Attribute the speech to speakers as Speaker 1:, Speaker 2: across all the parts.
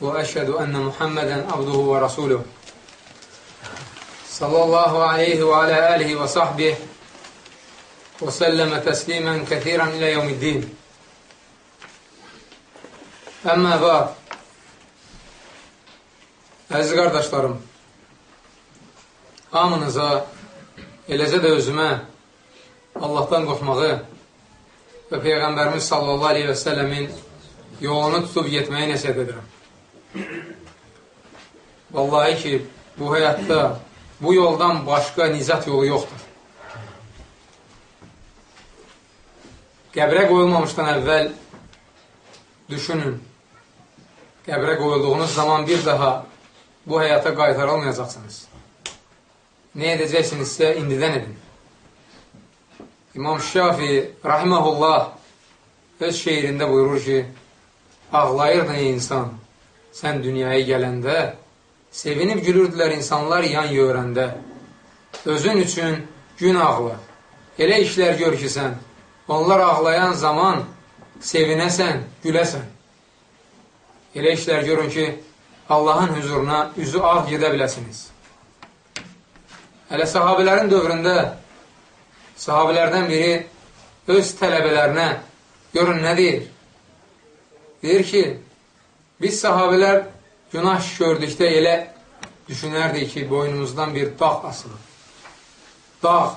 Speaker 1: وأشهد أن محمدا عبده ورسوله صلى الله عليه وعلى آله وصحبه وسلم تسليما كثيرا إلى يوم الدين أما بعد Əziz qardaşlarım, hamınıza, eləcə də özümə Allahdan qorxmağı və Peyğəmbərimiz sallallahu aleyhi və səlləmin yolunu tutub getməyi nəsiyyət edirəm. Vallahi ki, bu həyatda bu yoldan başqa nizat yolu yoxdur. Qəbrə qoyulmamışdan əvvəl düşünün, qəbrə qoyulduğunuz zaman bir daha bu həyata qaytarılmayacaqsınız. Nə edəcəksinizsə, indidən edin. İmam Şafi, rahiməhullah, öz şeirində buyurur ki, ağlayırdın ey insan, sən dünyaya gələndə, sevinib gülürdülər insanlar yan yörəndə. Özün üçün gün ağla, elə işlər gör ki sən, onlar ağlayan zaman sevinəsən, güləsən. Elə işlər görün ki, Allahın hüzuruna üzü ağ gedə biləsiniz. Hələ sahabələrin dövründə sahabələrdən biri öz tələbələrinə görün nə deyir? Deyir ki, biz sahabələr günah gördükdə elə düşünərdik ki, boynumuzdan bir dağ asılır. Dağ.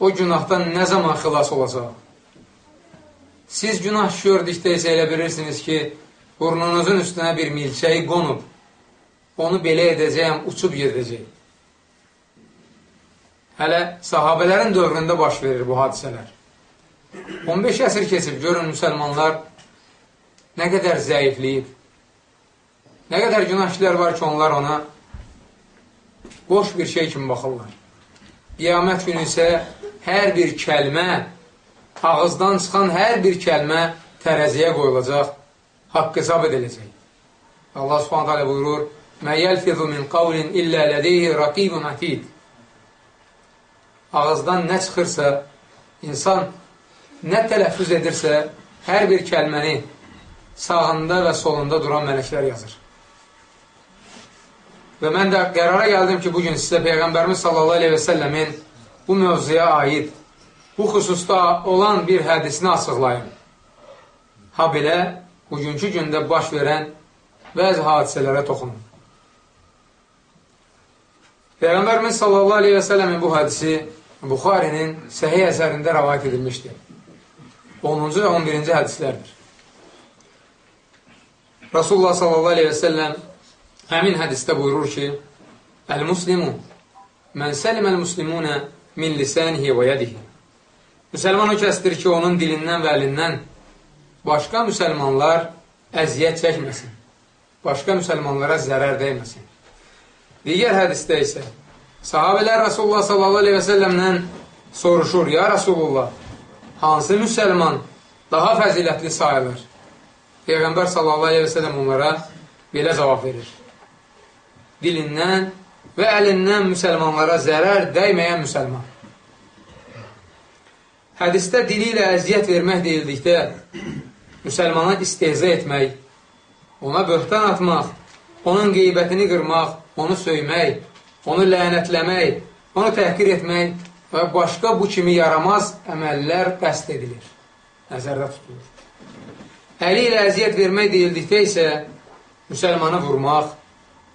Speaker 1: O günahdan nə zaman xilas olacaq? Siz günah gördükdə isə elə bilirsiniz ki, burnunuzun üstünə bir milçəyi qonub, onu belə edəcəyəm, uçub gedəcək. Hələ sahabələrin dövründə baş verir bu hadisələr. 15 əsr keçib, görün müsəlmanlar nə qədər zəifləyib, nə qədər günah işlər var ki, onlar ona boş bir şey kimi baxırlar. Qiyamət günü isə hər bir kəlmə, ağızdan çıxan hər bir kəlmə tərəziyə qoyulacaq, haqq hesab ediləcək. Allah subhanət hələ buyurur, Mə yəlfizu min qavlin illə lədeyhi raqibun atid. Ağızdan nə çıxırsa, insan nə tələffüz edirsə, hər bir kəlməni sağında və solunda duran mələklər yazır. Və mən də qərara gəldim ki, bugün sizə Peyğəmbərimiz sallallahu aleyhi və səlləmin bu mövzuya aid, bu xüsusda olan bir hədisini açıqlayım. Ha belə, bugünkü gündə baş verən bəzi hadisələrə toxunun. Peyğəmbərimiz sallallahu aleyhi və səlləmin bu hədisi Buxarinin səhiyyə əsərində rəvayət edilmişdir. 10-cu və 11-ci hədislərdir. Rasulullah sallallahu aleyhi və səlləm həmin hədisdə buyurur ki, Əl-Muslimu mən səliməl-muslimunə min lisənihi və yədihi Müsəlman o kəsdir ki, onun dilindən və əlindən başqa müsəlmanlar əziyyət çəkməsin, başqa müsəlmanlara zərər dəyməsin. Digər hədisdə isə sahabələr Rasulullah səlləmdən soruşur, ya Rasulullah, hansı müsəlman daha fəzilətli sayılır? Peyğəmbər sallallahu aleyhi və səlləm onlara belə cavab verir. Dilindən və əlindən müsəlmanlara zərər dəyməyən müsəlman. Hədistə dili ilə əziyyət vermək deyildikdə, müsəlmana istehza etmək, ona böhtan atmaq, onun qeybətini qırmaq, onu söymək, onu lənətləmək, onu təhqir etmək və başqa bu kimi yaramaz əməllər qəst edilir, nəzərdə tutulur. Əli ilə əziyyət vermək deyildikdə isə müsəlmanı vurmaq,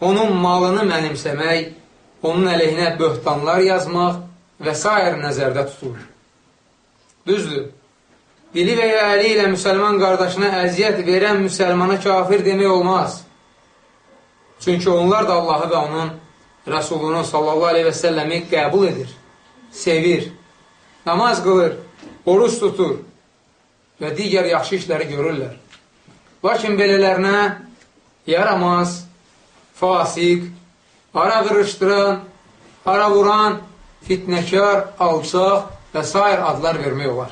Speaker 1: onun malını mənimsəmək, onun əleyhinə böhtanlar yazmaq və s. nəzərdə tutulur. Düzdür, dili və ya əli ilə müsəlman qardaşına əziyyət verən müsəlmana kafir demək olmaz. Çünki onlar da Allahı və onun Rəsulunu sallallahu aleyhi və səlləmi qəbul edir, sevir, namaz qılır, oruç tutur və digər yaxşı işləri görürlər. Lakin belələrinə yaramaz, fasik, ara qırışdıran, ara vuran, fitnəkar, alçaq və s. adlar vermək olar.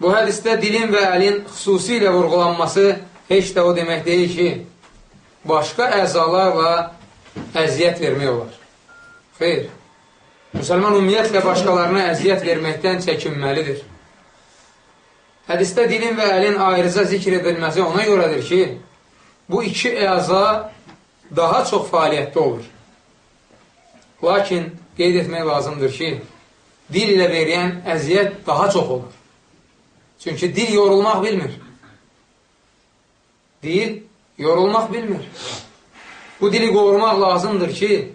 Speaker 1: Bu hədisdə dilin və əlin xüsusilə vurğulanması heç də o demək deyil ki, başqa əzalarla əziyyət vermək olar. Xeyr. Müsəlman ümumiyyətlə başqalarına əziyyət verməkdən çəkinməlidir. Hədisdə dilin və əlin ayrıca zikr edilməsi ona görədir ki, bu iki əza daha çox fəaliyyətdə olur. Lakin qeyd etmək lazımdır ki, dil ilə veriyən əziyyət daha çox olur. Çünki dil yorulmaq bilmir. Dil yorulmaq bilmir. Bu dili qorumaq lazımdır ki,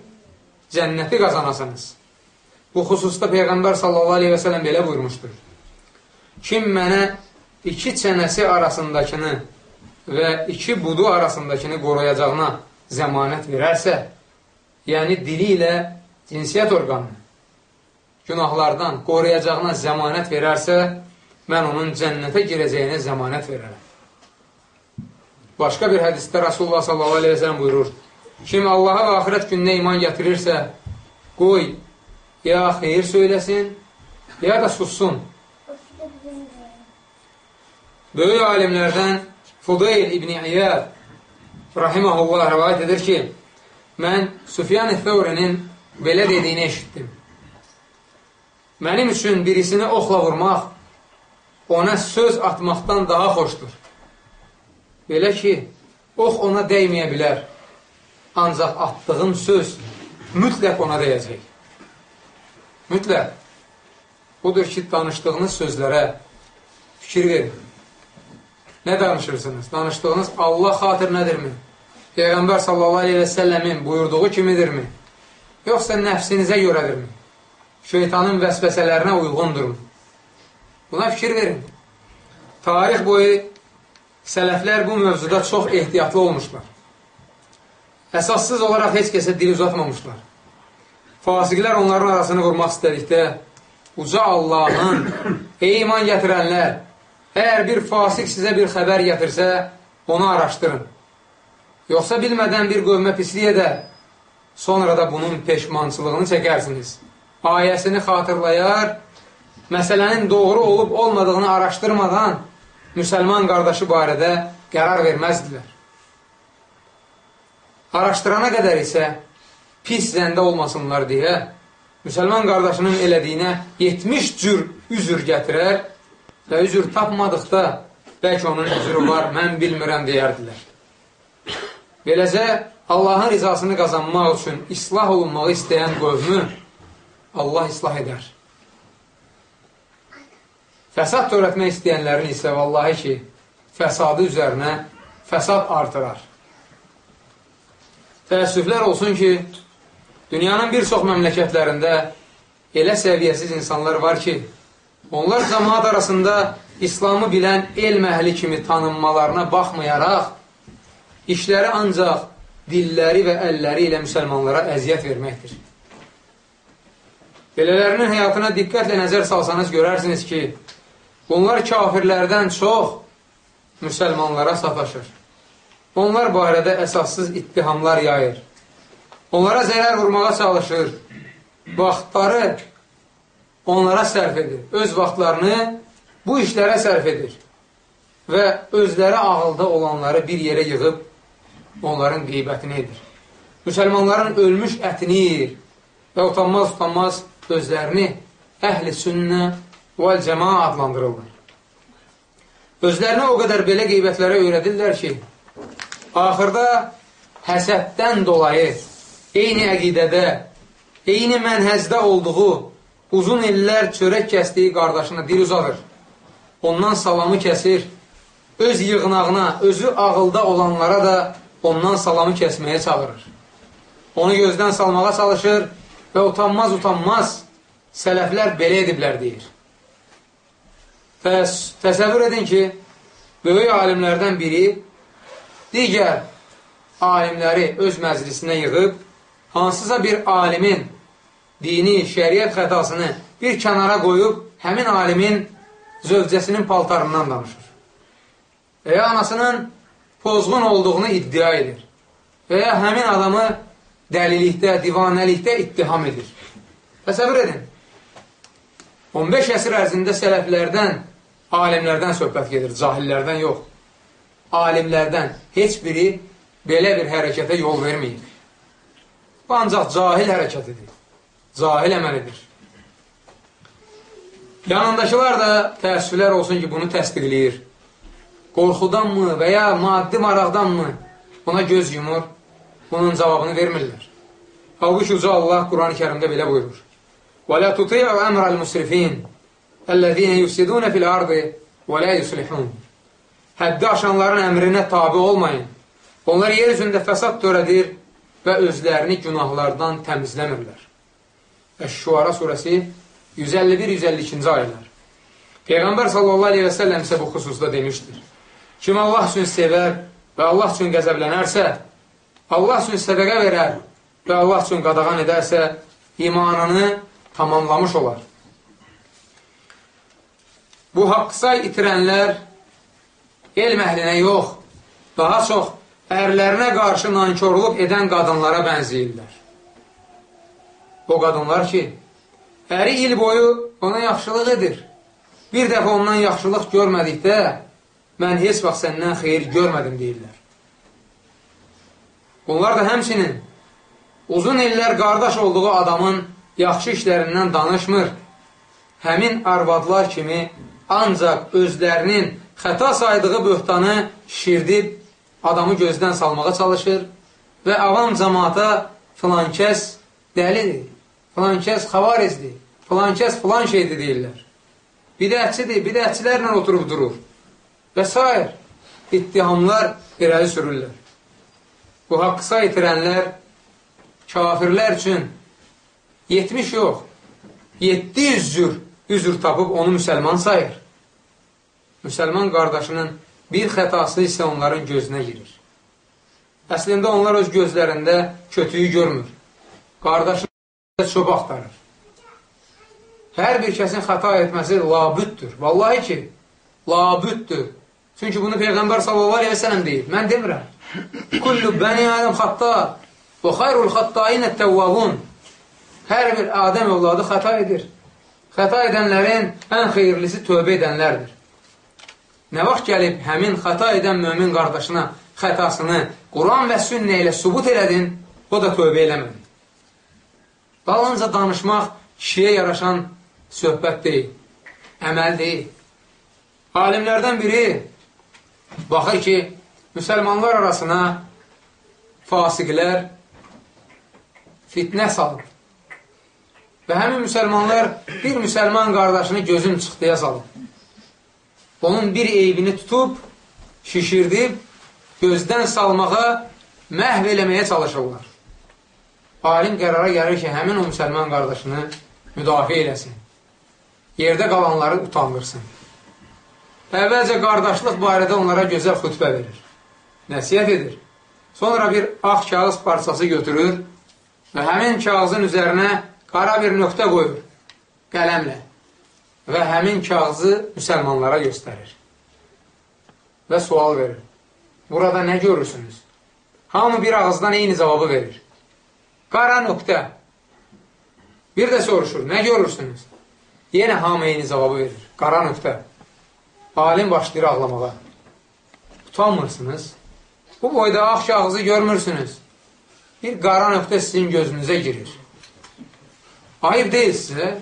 Speaker 1: cənnəti qazanasınız. Bu xüsusda Peyğəmbər sallallahu aleyhi və sələm belə buyurmuşdur. Kim mənə iki çənəsi arasındakını və iki budu arasındakını qoruyacağına zəmanət verərsə, yəni dili ilə cinsiyyət orqanını günahlardan qoruyacağına zəmanət verərsə, mən onun cənnətə girəcəyinə zəmanət verərəm. Başqa bir hədisdə Rasulullah sallallahu aleyhi ve sellem buyurur, kim Allaha və axirət gününə iman gətirirsə, qoy, ya xeyir söyləsin, ya da sussun. Böyük alimlərdən Fudayl İbn İyyad rahiməhullah rəvayət edir ki, mən Süfyan Thəvrinin belə dediyini eşitdim. Mənim üçün birisini oxla vurmaq ona söz atmaqdan daha xoşdur. Belə ki, ox ona dəyməyə bilər, ancaq atdığım söz mütləq ona dəyəcək. Mütləq. Budur ki, danışdığınız sözlərə fikir verin. Nə danışırsınız? Danışdığınız Allah xatirinədirmi? Peyğəmbər sallallahu aleyhi və səlləmin buyurduğu kimidirmi? Yoxsa nəfsinizə görədirmi? Şeytanın vəsvəsələrinə uyğundurmu? Buna fikir verin. Tarix boyu sələflər bu mövzuda çox ehtiyatlı olmuşlar. Əsassız olaraq heç kəsə dil uzatmamışlar. Fasiqlər onların arasını vurmaq istədikdə uca Allahın ey iman gətirənlər, əgər bir fasiq sizə bir xəbər gətirsə, onu araşdırın. Yoxsa bilmədən bir qövmə pislik edər, sonra da bunun peşmançılığını çəkərsiniz. Ayəsini xatırlayar məsələnin doğru olub olmadığını araşdırmadan müsəlman qardaşı barədə qərar verməzdilər. Araşdırana qədər isə pis zəndə olmasınlar deyə müsəlman qardaşının elədiyinə 70 cür üzür gətirər və üzür tapmadıqda bəlkə onun üzürü var, mən bilmirəm deyərdilər. Beləcə, Allahın rizasını qazanmaq üçün islah olunmağı istəyən qövmü Allah islah edər. Fəsad törətmək istəyənlərin isə vallahi ki, fəsadı üzərinə fəsad artırar. Təəssüflər olsun ki, dünyanın bir çox məmləkətlərində elə səviyyəsiz insanlar var ki, onlar cəmaat arasında İslamı bilən elm əhli kimi tanınmalarına baxmayaraq, işləri ancaq dilləri və əlləri ilə müsəlmanlara əziyyət verməkdir. Belələrinin həyatına diqqətlə nəzər salsanız görərsiniz ki, Bunlar kafirlərdən çox müsəlmanlara sataşır. Onlar barədə əsassız ittihamlar yayır. Onlara zərər vurmağa çalışır. Vaxtları onlara sərf edir. Öz vaxtlarını bu işlərə sərf edir. Və özləri ağılda olanları bir yerə yığıb onların qeybətini edir. Müsəlmanların ölmüş ətini yiyir və utanmaz-utanmaz özlərini əhl-i sünnə vəl cəma adlandırırlar. Özlərinə o qədər belə qeybətlərə öyrədirlər ki, axırda həsəddən dolayı eyni əqidədə, eyni mənhəzdə olduğu uzun illər çörək kəsdiyi qardaşına dil uzadır. Ondan salamı kəsir, öz yığınağına, özü ağılda olanlara da ondan salamı kəsməyə çağırır. Onu gözdən salmağa çalışır və utanmaz-utanmaz sələflər belə ediblər deyir. Təs təsəvvür edin ki, böyük alimlərdən biri digər alimləri öz məclisinə yığıb, hansısa bir alimin dini, şəriət xətasını bir kənara qoyub, həmin alimin zövcəsinin paltarından danışır. və ya anasının pozğun olduğunu iddia edir və ya həmin adamı dəlilikdə, divanəlikdə ittiham edir. Təsəvvür edin. 15 əsr ərzində sələflərdən, alimlərdən söhbət gedir, cahillərdən yox. Alimlərdən heç biri belə bir hərəkətə yol verməyib. Bu ancaq cahil hərəkətidir. Cahil əməlidir. Yanındakılar da təəssüflər olsun ki, bunu təsdiqləyir. Qorxudanmı və ya maddi maraqdanmı buna göz yumur, bunun cavabını vermirlər. Halbuki Uca Allah Quran-ı kərimdə belə buyurur. وَلَا تُطِيعُ أَمْرَ الْمُسْرِفِينَ الَّذ۪ينَ يُفْسِدُونَ فِي الْأَرْضِ وَلَا يُسْلِحُونَ Həddi aşanların əmrinə tabi olmayın. Onlar yer üzündə fəsad törədir və özlərini günahlardan təmizləmirlər. Əş-Şuara surəsi 151-152-ci ayələr. Peyğəmbər sallallahu aleyhi və səlləm isə bu xüsusda demişdir. Kim Allah üçün sevər və Allah üçün qəzəblənərsə, Allah üçün sədəqə verər və Allah üçün qadağan edərsə, imanını tamamlamış olar. Bu haqsay itirənlər elm əhlinə yox, daha çox ərlərinə qarşı nankörlük edən qadınlara bənziyirlər. O qadınlar ki, əri il boyu ona yaxşılıq edir. Bir dəfə ondan yaxşılıq görmədikdə, mən heç vaxt səndən xeyir görmədim deyirlər. Bunlar da həmsinin uzun illər qardaş olduğu adamın yaxşı işlərindən danışmır. Həmin arvadlar kimi ancaq özlərinin xəta saydığı böhtanı şirdib adamı gözdən salmağa çalışır və avam cəmaata filan kəs dəlidir, filan kəs xavarizdir, filan kəs filan şeydir deyirlər. Bidətçidir, bidətçilərlə oturub durur və s. ittihamlar irəli sürürlər. Bu haqqısa itirənlər kafirlər üçün 70 yox, 700 cür üzr tapıb onu müsəlman sayır. Müsəlman qardaşının bir xətası isə onların gözünə girir. Əslində onlar öz gözlərində kötüyü görmür. Qardaşını çox axtarır. Hər bir kəsin xəta etməsi labüddür. Vallahi ki, labüddür. Çünki bunu Peyğəmbər sələm deyib. Mən demirəm. Kullu bəni Adəm xatta və xayrul xattainə təvvavun. Hər bir Adəm övladı xəta edir. Xəta edənlərin ən xeyirlisi tövbə edənlərdir. Nə vaxt gəlib həmin xəta edən mömin qardaşına xətasını Quran və sünnə ilə subut elədin, o da tövbə eləmədi. Dalınca danışmaq kişiyə yaraşan söhbət deyil, əməl deyil. Alimlərdən biri baxır ki, müsəlmanlar arasına fasiqlər fitnə salıb. Və həmin müsəlmanlar bir müsəlman qardaşını gözün çıxdıya salıb onun bir eybini tutub, şişirdib, gözdən salmağa, məhv eləməyə çalışırlar. Alim qərara gəlir ki, həmin o müsəlman qardaşını müdafiə eləsin. Yerdə qalanları utandırsın. Əvvəlcə qardaşlıq barədə onlara gözəl xütbə verir. Nəsiyyət edir. Sonra bir ağ kağız parçası götürür və həmin kağızın üzərinə qara bir nöqtə qoyur qələmlə və həmin kağızı müsəlmanlara göstərir və sual verir. Burada nə görürsünüz? Hamı bir ağızdan eyni cavabı verir. Qara nöqtə. Bir də soruşur, nə görürsünüz? Yenə hamı eyni cavabı verir. Qara nöqtə. Alim başlayır ağlamağa. Utanmırsınız. Bu boyda ağ kağızı görmürsünüz. Bir qara nöqtə sizin gözünüzə girir. Ayıb deyil sizə.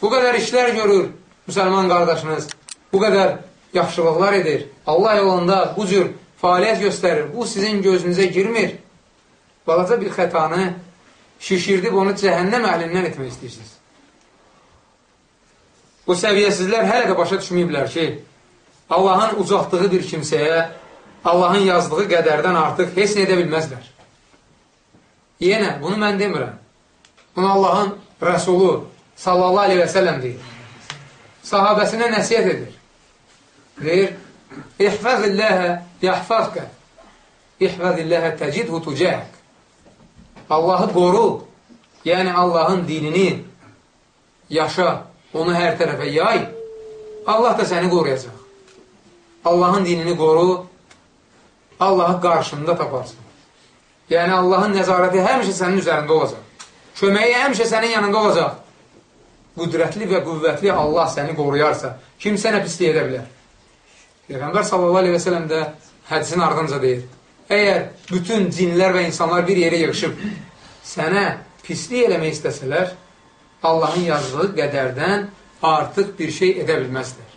Speaker 1: Bu qədər işlər görür müsəlman qardaşınız, bu qədər yaxşılıqlar edir. Allah yolunda bu cür fəaliyyət göstərir. Bu sizin gözünüzə girmir. Balaca bir xətanı şişirdib onu cəhənnəm əhlindən etmək istəyirsiniz. Bu səviyyəsizlər hələ də başa düşməyiblər ki, Allahın ucaltdığı bir kimsəyə Allahın yazdığı qədərdən artıq heç nə edə bilməzlər. Yenə, bunu mən demirəm. Bunu Allahın Rəsulu, sallallahu aleyhi və səlləm deyir. Sahabəsinə nəsiyyət edir. Deyir, İhfəzilləhə yəhfəzqə İhfəzilləhə təcidhu tucəhək Allahı qoru, yəni Allahın dinini yaşa, onu hər tərəfə yay, Allah da səni qoruyacaq. Allahın dinini qoru, Allahı qarşında taparsan. Yəni, Allahın nəzarəti həmişə sənin üzərində olacaq. Köməyi həmişə sənin yanında olacaq. Qüdrətli və qüvvətli Allah səni qoruyarsa, kim sənə pislik edə bilər? Peyğəmbər sallallahu aleyhi və sələm də hədisin ardınca deyir. Əgər bütün cinlər və insanlar bir yerə yığışıb sənə pislik eləmək istəsələr, Allahın yazdığı qədərdən artıq bir şey edə bilməzlər.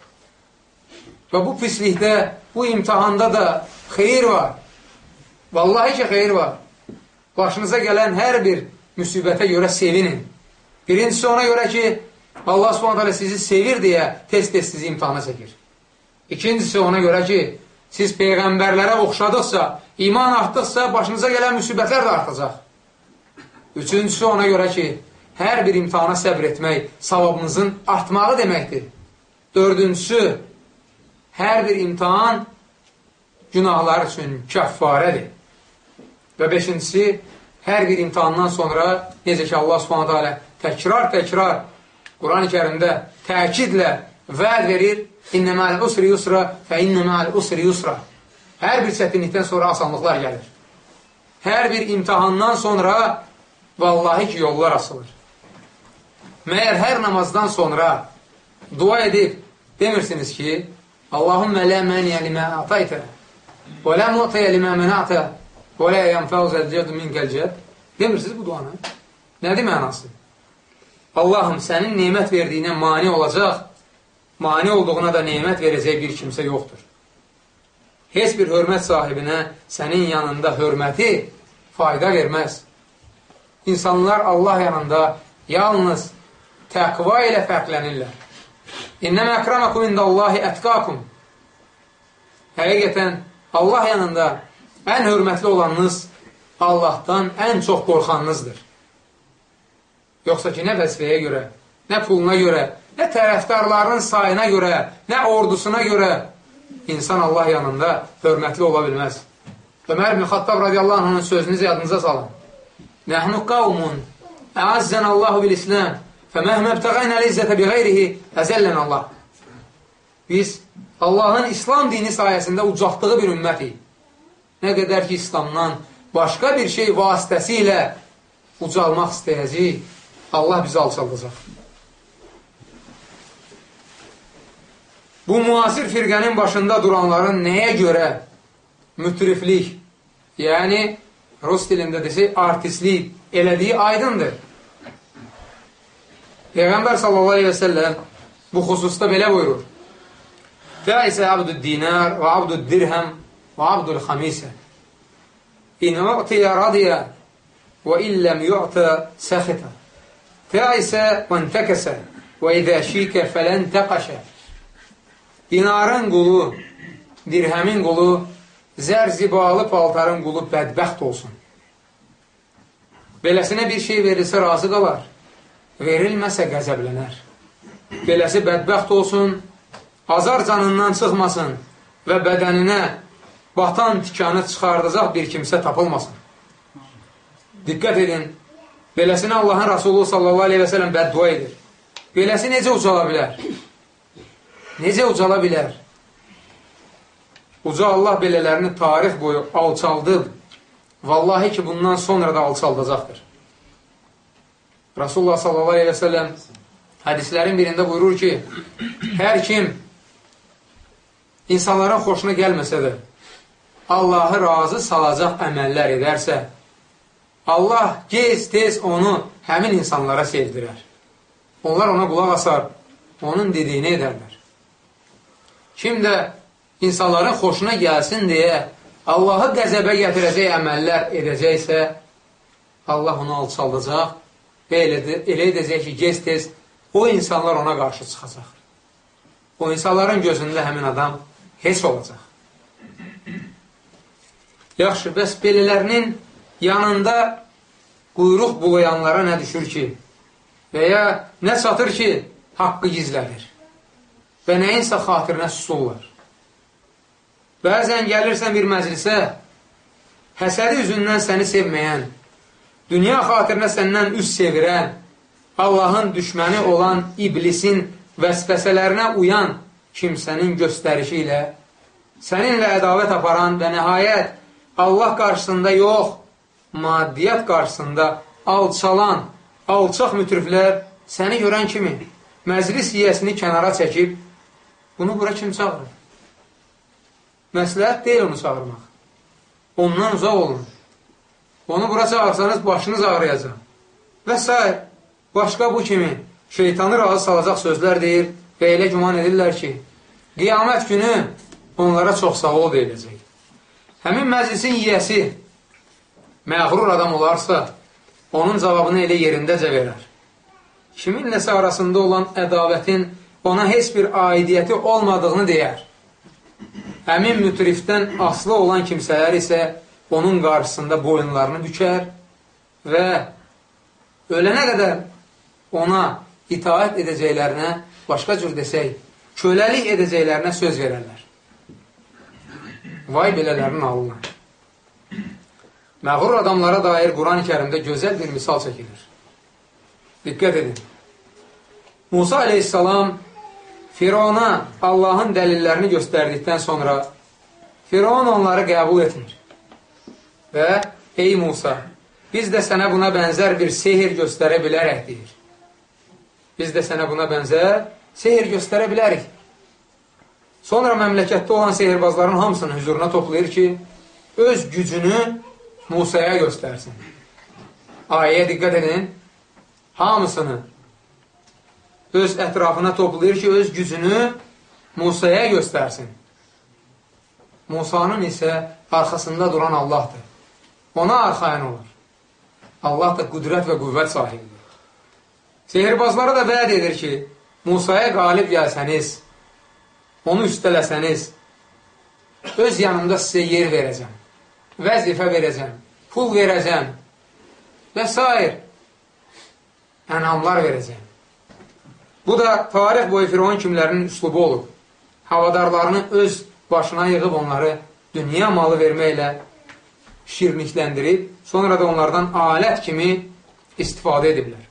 Speaker 1: Və bu pislikdə, bu imtihanda da xeyir var. Vallahi ki, xeyir var. Başınıza gələn hər bir müsibətə görə sevinin. Birincisi ona görə ki, Allah subhanətələ sizi sevir deyə tez-tez sizi imtihana çəkir. İkincisi ona görə ki, siz peyğəmbərlərə oxşadıqsa, iman artdıqsa, başınıza gələn müsibətlər də artacaq. Üçüncüsü ona görə ki, hər bir imtihana səbr etmək savabınızın artmağı deməkdir. Dördüncüsü, hər bir imtihan günahlar üçün kəffarədir. Və beşincisi, hər bir imtihandan sonra, necə ki, Allah subhanətə alə təkrar-təkrar Quran-ı kərimdə təkidlə vəd verir, İnnə məl usri yusra fə innə məl usri yusra. Hər bir çətinlikdən sonra asanlıqlar gəlir. Hər bir imtihandan sonra vallahi ki, yollar asılır. Məyər hər namazdan sonra dua edib demirsiniz ki, Allahümmə lə məniyə limə ataytə və lə mu'təyə limə mənətə və lə yənfəuzəl cədu minkəl cəd demirsiniz bu duanı. Nədir mənası? Allahım, sənin nemət verdiyinə mani olacaq, mani olduğuna da nemət verəcək bir kimsə yoxdur. Heç bir hörmət sahibinə sənin yanında hörməti fayda verməz. İnsanlar Allah yanında yalnız təqva ilə fərqlənirlər. İnnəmə əkramakum indallahi ətqakum. Həqiqətən, Allah yanında ən hörmətli olanınız Allahdan ən çox qorxanınızdır. Yoxsa ki, nə vəzifəyə görə, nə puluna görə, nə tərəfdarların sayına görə, nə ordusuna görə insan Allah yanında hörmətli ola bilməz. Ömər ibn Xattab radiyallahu anhın sözünüzü yadınıza salın. Nəhnu qavmun, əazzən Allahu bil-İslam, Fəməhmə əbtəqəynə ləzzətə bi qeyrihi əzəllən Allah. Biz Allahın İslam dini sayəsində ucaltdığı bir ümmətik. Nə qədər ki, İslamdan başqa bir şey vasitəsilə ucalmaq istəyəcək, Allah bizi alçaldacaq. Bu müasir firqənin başında duranların nəyə görə mütriflik, yəni Rus dilində desək, artistlik elədiyi aydındır. Peyğəmbər sallallahu aleyhi və səlləm bu xüsusda belə buyurur. Fəisə abdü dinar və abdü dirhəm və abdül xamisə. İn u'tiyə radiyə və illəm yu'tə səxitə. Fəisə və întəkəsə və idə şikə fələn təqəşə. Dinarın qulu, dirhəmin qulu, zərzibalı paltarın qulu bədbəxt olsun. Beləsinə bir şey verilsə razı qalar verilməsə qəzəblənər. Beləsi bədbəxt olsun, azar canından çıxmasın və bədəninə batan tikanı çıxardacaq bir kimsə tapılmasın. Diqqət edin, beləsinə Allahın Rasulü sallallahu aleyhi və sələm bəddua edir. Beləsi necə ucala bilər? Necə ucala bilər? Uca Allah belələrini tarix boyu alçaldıb, vallahi ki, bundan sonra da alçaldacaqdır. Rasulullah sallallahu aleyhi və səlləm hədislərin birində buyurur ki, hər kim insanların xoşuna gəlməsə də Allahı razı salacaq əməllər edərsə, Allah gez-tez onu həmin insanlara sevdirər. Onlar ona qulaq asar, onun dediyini edərlər. Kim də insanların xoşuna gəlsin deyə Allahı qəzəbə gətirəcək əməllər edəcəksə, Allah onu alçaldacaq və elə, elə edəcək ki, gez-tez o insanlar ona qarşı çıxacaq. O insanların gözündə həmin adam heç olacaq. Yaxşı, bəs belələrinin yanında quyruq bulayanlara nə düşür ki? Və ya nə çatır ki, haqqı gizlənir və nəyinsə xatirinə susurlar. Bəzən gəlirsən bir məclisə, həsədi üzündən səni sevməyən, dünya xatirinə səndən üst sevirən, Allahın düşməni olan iblisin vəsvəsələrinə uyan kimsənin göstərişi ilə səninlə ədavət aparan və nəhayət Allah qarşısında yox, maddiyyat qarşısında alçalan, alçaq mütriflər səni görən kimi məclis yiyəsini kənara çəkib, bunu bura kim çağırır? Məsləhət deyil onu çağırmaq. Ondan uzaq olun. Onu bura çağırsanız başınız ağrıyacaq. Və s. Başqa bu kimi şeytanı razı salacaq sözlər deyir və elə güman edirlər ki, qiyamət günü onlara çox sağ ol deyiləcək. Həmin məclisin yiyəsi məğrur adam olarsa, onun cavabını elə yerindəcə verər. Kiminləsə arasında olan ədavətin ona heç bir aidiyyəti olmadığını deyər. Həmin mütrifdən aslı olan kimsələr isə onun qarşısında boyunlarını bükər və ölənə qədər ona itaət edəcəklərinə, başqa cür desək, köləlik edəcəklərinə söz verərlər. Vay belələrinin alına. Məğrur adamlara dair Quran-ı kərimdə gözəl bir misal çəkilir. Diqqət edin. Musa aleyhissalam Firona Allahın dəlillərini göstərdikdən sonra Firon onları qəbul etmir. Və ey Musa, biz də sənə buna bənzər bir sehir göstərə bilərək deyir. Biz də sənə buna bənzər sehir göstərə bilərik. Sonra məmləkətdə olan sehirbazların hamısını hüzuruna toplayır ki, öz gücünü Musaya göstərsin. Ayəyə diqqət edin. Hamısını öz ətrafına toplayır ki, öz gücünü Musaya göstərsin. Musanın isə arxasında duran Allahdır. Ona arxayan olur. Allah da qüdrət və qüvvət sahibidir. Sehirbazlara da vəd edir ki, Musaya qalib gəlsəniz, onu üstələsəniz, öz yanımda sizə yer verəcəm, vəzifə verəcəm, pul verəcəm və s. ənamlar verəcəm. Bu da tarix boyu Firon kimlərinin üslubu olub. Havadarlarını öz başına yığıb onları dünya malı verməklə şirnikləndirib, sonra da onlardan alət kimi istifadə ediblər.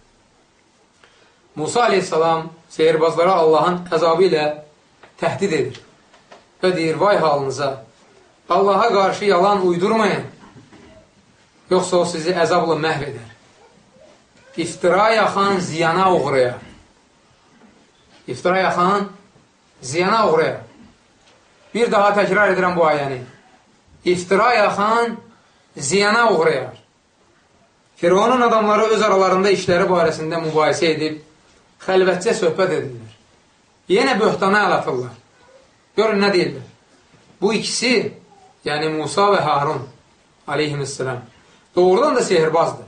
Speaker 1: Musa aleyhissalam seyirbazlara Allahın əzabı ilə təhdid edir və deyir, vay halınıza, Allaha qarşı yalan uydurmayın, yoxsa o sizi əzabla məhv edər. İftira yaxan ziyana uğraya. İftira yaxan ziyana uğraya. Bir daha təkrar edirəm bu ayəni. İftira yaxan ziyana uğrayar. Firavunun adamları öz aralarında işləri barəsində mübahisə edib, xəlvətcə söhbət edirlər. Yenə böhtana əl atırlar. Görün, nə deyirlər? Bu ikisi, yəni Musa və Harun aleyhissalam, doğrudan da sehirbazdır.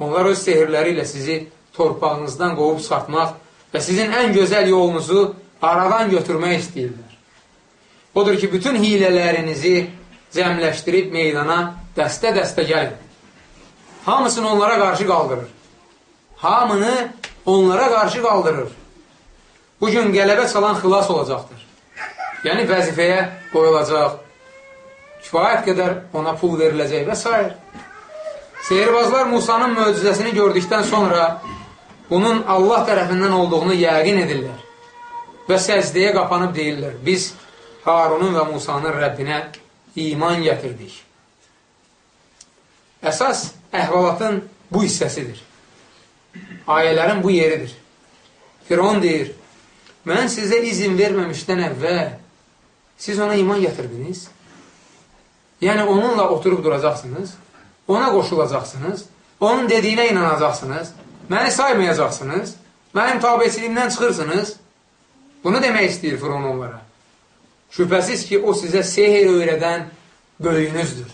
Speaker 1: Onlar öz sehirləri ilə sizi torpağınızdan qovub çıxartmaq və sizin ən gözəl yolunuzu aradan götürmək istəyirlər. Odur ki, bütün hilələrinizi cəmləşdirib meydana dəstə-dəstə gəlin. Hamısını onlara qarşı qaldırır. Hamını onlara qarşı qaldırır. Bugün qələbə çalan xilas olacaqdır. Yəni vəzifəyə qoyulacaq, kifayət qədər ona pul veriləcək və s. Seyirbazlar Musanın möcüzəsini gördükdən sonra bunun Allah tərəfindən olduğunu yəqin edirlər və səcdəyə qapanıb deyirlər. Biz Harunun və Musanın Rəbbinə iman gətirdik. Əsas əhvalatın bu hissəsidir. Ayələrin bu yeridir. Firon deyir, mən sizə izin verməmişdən əvvəl siz ona iman gətirdiniz. Yəni, onunla oturub duracaqsınız, ona qoşulacaqsınız, onun dediyinə inanacaqsınız, məni saymayacaqsınız, mənim tabiçiliyimdən çıxırsınız. Bunu demək istəyir Firon onlara. Şübhəsiz ki, o sizə sehir öyrədən böyüyünüzdür.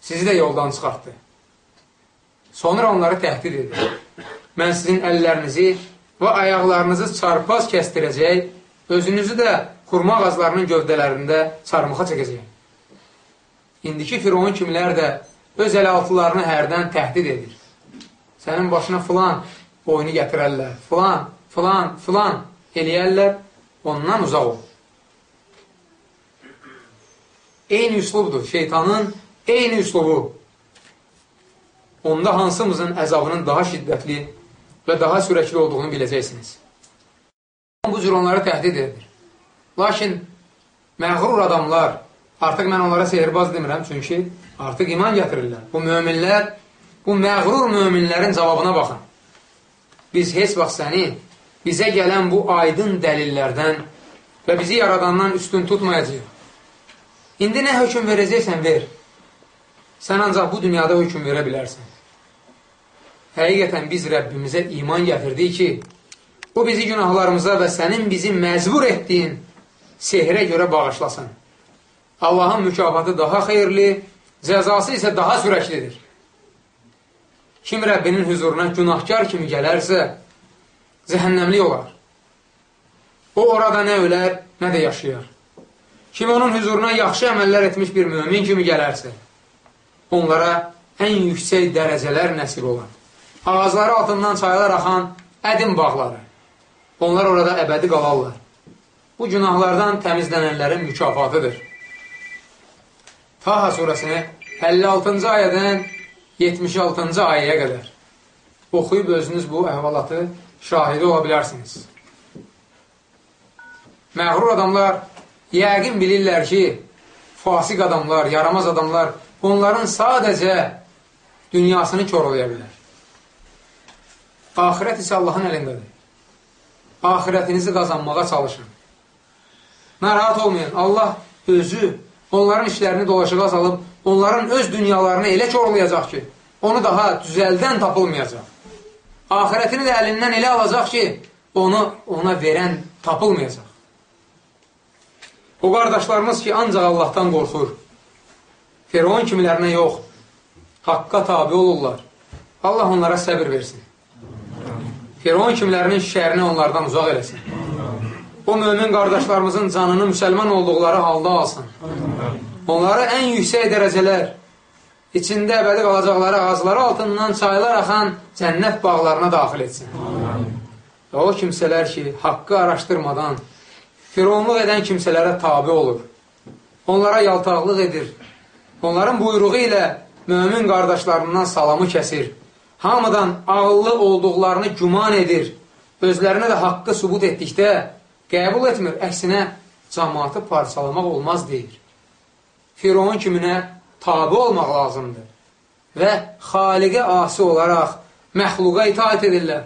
Speaker 1: Sizi də yoldan çıxartdı. Sonra onları təhdid edir. Mən sizin əllərinizi və ayaqlarınızı çarpaz kəstirəcək, özünüzü də xurma ağaclarının gövdələrində çarmıxa çəkəcək. İndiki Firon kimlər də öz əlaltılarını hərdən təhdid edir. Sənin başına filan oyunu gətirərlər, filan, filan, filan eləyərlər, ondan uzaq ol. eyni üslubdur. Şeytanın eyni üslubu. Onda hansımızın əzabının daha şiddətli və daha sürəkli olduğunu biləcəksiniz. Bu cür onları təhdid edir. Lakin məğrur adamlar, artıq mən onlara sehirbaz demirəm, çünki artıq iman gətirirlər. Bu möminlər, bu məğrur möminlərin cavabına baxın. Biz heç vaxt səni bizə gələn bu aydın dəlillərdən və bizi yaradandan üstün tutmayacaq. İndi nə hökum verəcəksən, ver. Sən ancaq bu dünyada hökum verə bilərsən. Həqiqətən biz Rəbbimizə iman gətirdik ki, o bizi günahlarımıza və sənin bizi məcbur etdiyin sehrə görə bağışlasın. Allahın mükafatı daha xeyirli, cəzası isə daha sürəklidir. Kim Rəbbinin hüzuruna günahkar kimi gələrsə, zəhənnəmlik olar. O orada nə ölər, nə də yaşayar. Kim onun hüzuruna yaxşı əməllər etmiş bir mümin kimi gələrsə, onlara ən yüksək dərəcələr nəsib olar ağacları altından çaylar axan ədim bağları. Onlar orada əbədi qalarlar. Bu günahlardan təmizlənənlərin mükafatıdır. Taha surəsini 56-cı ayədən 76-cı ayəyə qədər oxuyub özünüz bu əhvalatı şahidi ola bilərsiniz. Məğrur adamlar yəqin bilirlər ki, fasik adamlar, yaramaz adamlar onların sadəcə dünyasını korolaya bilər. Ahirət isə Allahın əlindədir. Ahirətinizi qazanmağa çalışın. Narahat olmayın. Allah özü onların işlərini dolaşığa salıb, onların öz dünyalarını elə korlayacaq ki, onu daha düzəldən tapılmayacaq. Ahirətini də əlindən elə alacaq ki, onu ona verən tapılmayacaq. O qardaşlarımız ki, ancaq Allahdan qorxur. Firavun kimilərinə yox, haqqa tabi olurlar. Allah onlara səbir versin. Firon kimlərinin şərini onlardan uzaq eləsin. O mömin qardaşlarımızın canını müsəlman olduqları halda alsın. Onları ən yüksək dərəcələr, içində əbədi qalacaqları ağızları altından çaylar axan cənnət bağlarına daxil etsin. Və o kimsələr ki, haqqı araşdırmadan, fironluq edən kimsələrə tabi olur. Onlara yaltaqlıq edir. Onların buyruğu ilə mömin qardaşlarından salamı kəsir hamıdan ağıllı olduqlarını güman edir, özlərinə də haqqı subut etdikdə qəbul etmir, əksinə cəmatı parçalamaq olmaz deyir. Firon kiminə tabi olmaq lazımdır və xaliqə asi olaraq məxluqa itaat edirlər.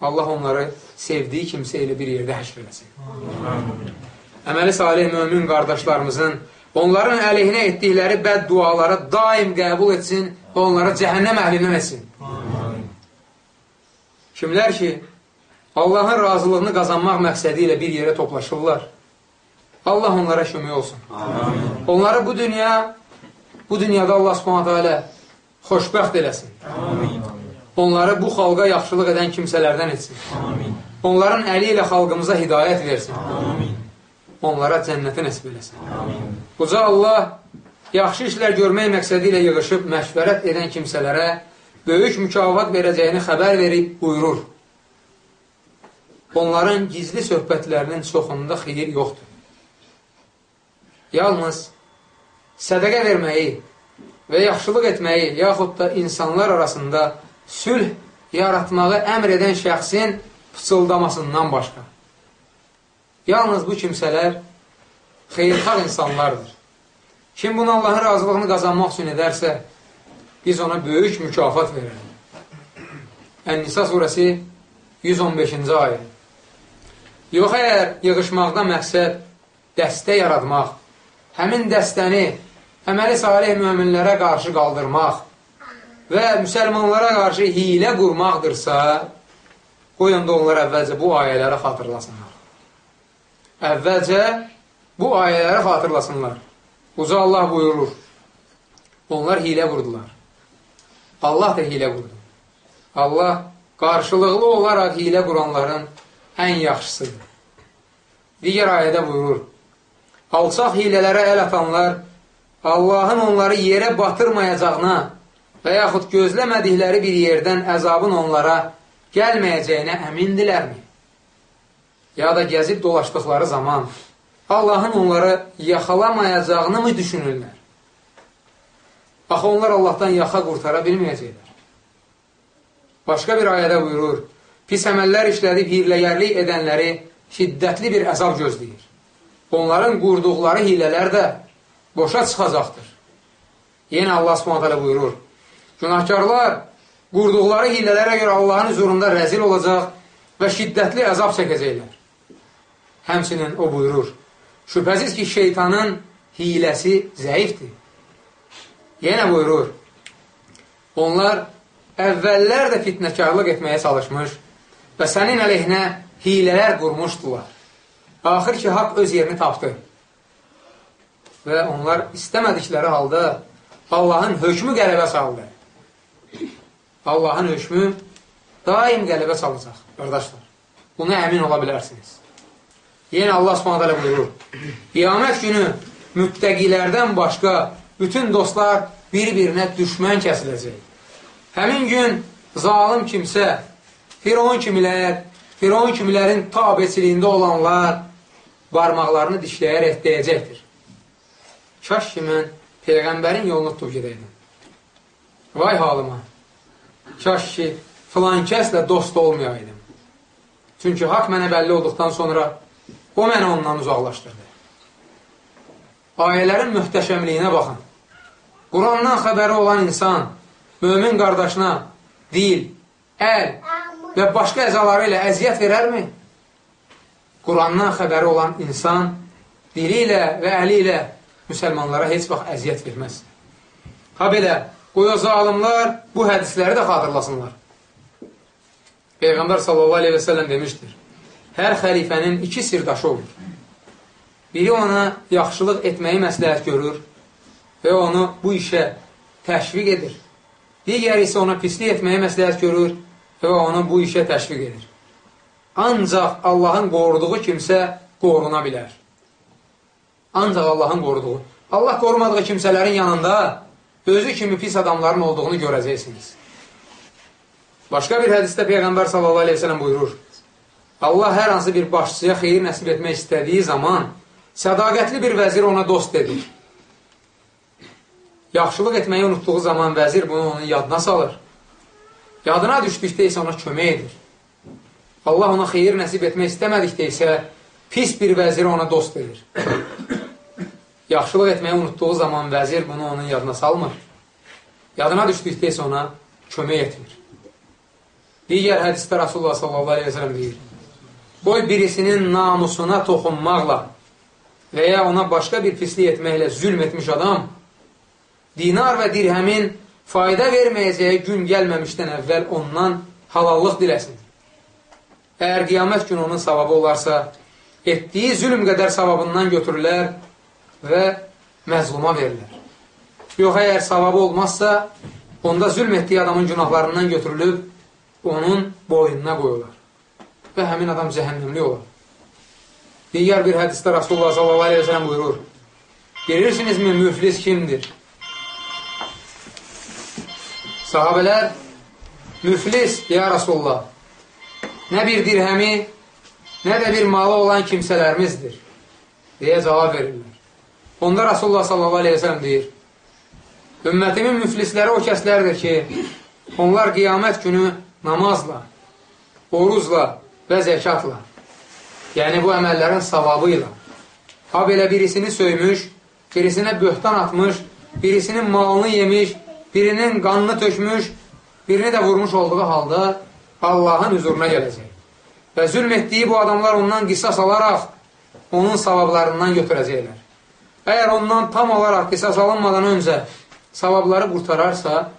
Speaker 1: Allah onları sevdiyi kimsə ilə bir yerdə həşr eləsin. Əməli salih mömin qardaşlarımızın onların əleyhinə etdikləri bəd duaları daim qəbul etsin və onları cəhənnəm əhlindən etsin. Kimlər ki, Allahın razılığını qazanmaq məqsədi ilə bir yerə toplaşırlar, Allah onlara kömək olsun. Amin. Onları bu dünya, bu dünyada Allah subhanətə alə xoşbəxt eləsin. Amin. Onları bu xalqa yaxşılıq edən kimsələrdən etsin. Amin. Onların əli ilə xalqımıza hidayət versin. Amin. Onlara cənnəti nəsib eləsin. Amin. Uca Allah yaxşı işlər görmək məqsədi ilə yığışıb məşvərət edən kimsələrə böyük mükafat verəcəyini xəbər verib buyurur. Onların gizli söhbətlərinin çoxunda xeyir yoxdur. Yalnız sədəqə verməyi və yaxşılıq etməyi, yaxud da insanlar arasında sülh yaratmağı əmr edən şəxsin pıçıldamasından başqa. Yalnız bu kimsələr xeyrxar insanlardır. Kim bunu Allahın razılığını qazanmaq üçün edərsə, biz ona böyük mükafat verərik. Ən-Nisa surəsi 115-ci ayə. Yox, əgər yığışmaqda məqsəd dəstə yaratmaq, həmin dəstəni əməli salih möminlərə qarşı qaldırmaq və müsəlmanlara qarşı hilə qurmaqdırsa, qoyun da onlar əvvəlcə bu ayələri xatırlasınlar. Əvvəlcə bu ayələri xatırlasınlar. Uca Allah buyurur, onlar hilə qurdular. Allah da hilə qurdu. Allah qarşılıqlı olaraq hilə quranların ən yaxşısıdır. Digər ayədə buyurur, alçaq hilələrə əl atanlar Allahın onları yerə batırmayacağına və yaxud gözləmədikləri bir yerdən əzabın onlara gəlməyəcəyinə əmindilərmi? Ya da gəzib dolaşdıqları zaman Allahın onları yaxalamayacağını mı düşünürlər? Axı onlar Allahdan yaxa qurtara bilməyəcəklər. Başqa bir ayədə buyurur, pis əməllər işlədib hirləgərlik edənləri şiddətli bir əzab gözləyir. onların qurduqları hilələr də boşa çıxacaqdır. Yenə Allah subhanətələ buyurur, günahkarlar qurduqları hilələrə görə Allahın huzurunda rəzil olacaq və şiddətli əzab çəkəcəklər. Həmçinin o buyurur, şübhəsiz ki, şeytanın hiləsi zəifdir. Yenə buyurur, onlar əvvəllər də fitnəkarlıq etməyə çalışmış və sənin əleyhinə hilələr qurmuşdular. Axır ki, haqq öz yerini tapdı. Və onlar istəmədikləri halda Allahın hökmü qələbə saldı. Allahın hökmü daim qələbə salacaq, qardaşlar. Buna əmin ola bilərsiniz. Yenə Allah subhanətələ buyurur, qiyamət günü müttəqilərdən başqa bütün dostlar bir-birinə düşmən kəsiləcək. Həmin gün zalim kimsə, Firon kimilər, Firon kimilərin tabeçiliyində olanlar barmaqlarını dişləyərək deyəcəkdir. Kaş ki, mən Peyğəmbərin yolunu tutub gedəydim. Vay halıma! Kaş ki, filan kəslə dost olmayaydım. Çünki haqq mənə bəlli olduqdan sonra o məni ondan uzaqlaşdırdı. Ayələrin mühtəşəmliyinə baxın. Qurandan xəbəri olan insan mömin qardaşına dil, əl və başqa əzaları ilə əziyyət verərmi? Qurandan xəbəri olan insan dili ilə və əli ilə müsəlmanlara heç vaxt əziyyət verməz. Ha belə, qoy o zalimlar bu hədisləri də xatırlasınlar. Peyğəmbər sallallahu aleyhi və səlləm demişdir, hər xəlifənin iki sirdaşı olur. Biri ona yaxşılıq etməyi məsləhət görür və onu bu işə təşviq edir. Digəri isə ona pislik etməyi məsləhət görür və onu bu işə təşviq edir. Ancaq Allahın qoruduğu kimsə qoruna bilər. Ancaq Allahın qoruduğu. Allah qorumadığı kimsələrin yanında özü kimi pis adamların olduğunu görəcəksiniz. Başqa bir hədisdə Peyğəmbər sallallahu aleyhi ve sellem buyurur. Allah hər hansı bir başçıya xeyir nəsib etmək istədiyi zaman sədaqətli bir vəzir ona dost edir. Yaxşılıq etməyi unutduğu zaman vəzir bunu onun yadına salır. Yadına düşdükdə isə ona kömək edir. Allah ona xeyir nəsib etmək istəmədikdə isə pis bir vəzir ona dost edir. Yaxşılıq etməyi unutduğu zaman vəzir bunu onun yadına salmır. Yadına düşdükdə isə ona kömək etmir. Digər hədisdə Rasulullah sallallahu aleyhi ve sellem deyir, qoy birisinin namusuna toxunmaqla və ya ona başqa bir pislik etməklə zülm etmiş adam dinar və dirhəmin fayda verməyəcəyi gün gəlməmişdən əvvəl ondan halallıq diləsin. Əgər qiyamət günü onun savabı olarsa, etdiyi zülm qədər savabından götürülər və məzluma verilir. Yox, əgər savabı olmazsa, onda zülm etdiyi adamın günahlarından götürülüb, onun boynuna qoyular. Və həmin adam cəhənnəmli olar. Digər bir hədisdə Rasulullah sallallahu aleyhi ve sellem buyurur, Bilirsinizmi müflis kimdir? Sahabələr, müflis, ya Rasulullah, nə bir dirhəmi, nə də bir malı olan kimsələrimizdir, deyə cavab verirlər. Onda Rasulullah sellem deyir, ümmətimin müflisləri o kəslərdir ki, onlar qiyamət günü namazla, oruzla və zəkatla, yəni bu əməllərin savabı ilə, ha belə birisini söymüş, birisinə böhtan atmış, birisinin malını yemiş, birinin qanını tökmüş, birini də vurmuş olduğu halda Allahın hüzuruna gələcək. Və zülm etdiyi bu adamlar ondan qisas alaraq onun savablarından götürəcəklər. Əgər ondan tam olaraq qisas alınmadan öncə savabları qurtararsa,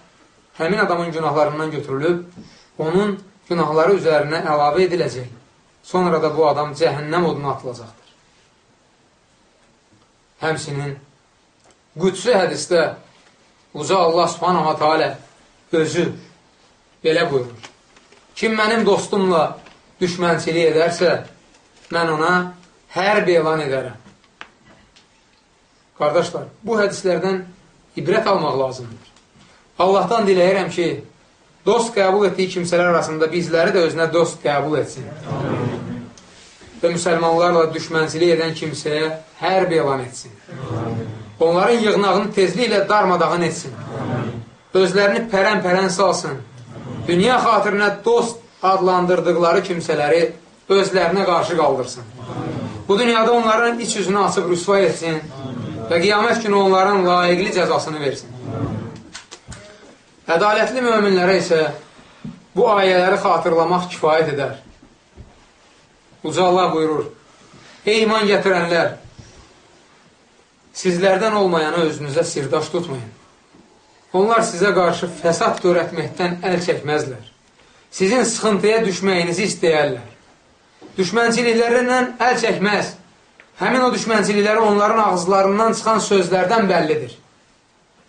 Speaker 1: həmin adamın günahlarından götürülüb, onun günahları üzərinə əlavə ediləcək. Sonra da bu adam cəhənnəm oduna atılacaqdır. Həmsinin qüdsü hədisdə uca Allah subhanahu teala özü belə buyurur. Kim mənim dostumla düşmənçilik edərsə, mən ona hərb elan edərəm. Qardaşlar, bu hədislərdən ibrət almaq lazımdır. Allahdan diləyirəm ki, dost qəbul etdiyi kimsələr arasında bizləri də özünə dost qəbul etsin. Amin. Və müsəlmanlarla düşmənçilik edən kimsəyə hərb elan etsin. Amin. Onların yığnağını tezliklə darmadağın etsin. Özlərini pərən-pərən salsın. Dünya xatirinə dost adlandırdıqları kimsələri özlərinə qarşı qaldırsın. Bu dünyada onların iç yüzünü açıb rüsva etsin və qiyamət günü onların layiqli cəzasını versin. Ədalətli möminlərə isə bu ayələri xatırlamaq kifayət edər. Uca Allah buyurur, Ey iman gətirənlər, sizlərdən olmayanı özünüzə sirdaş tutmayın. Onlar sizə qarşı fəsad törətməkdən əl çəkməzlər. Sizin sıxıntıya düşməyinizi istəyərlər. Düşmənçiliklərindən əl çəkməz. Həmin o düşmənçilikləri onların ağızlarından çıxan sözlərdən bəllidir.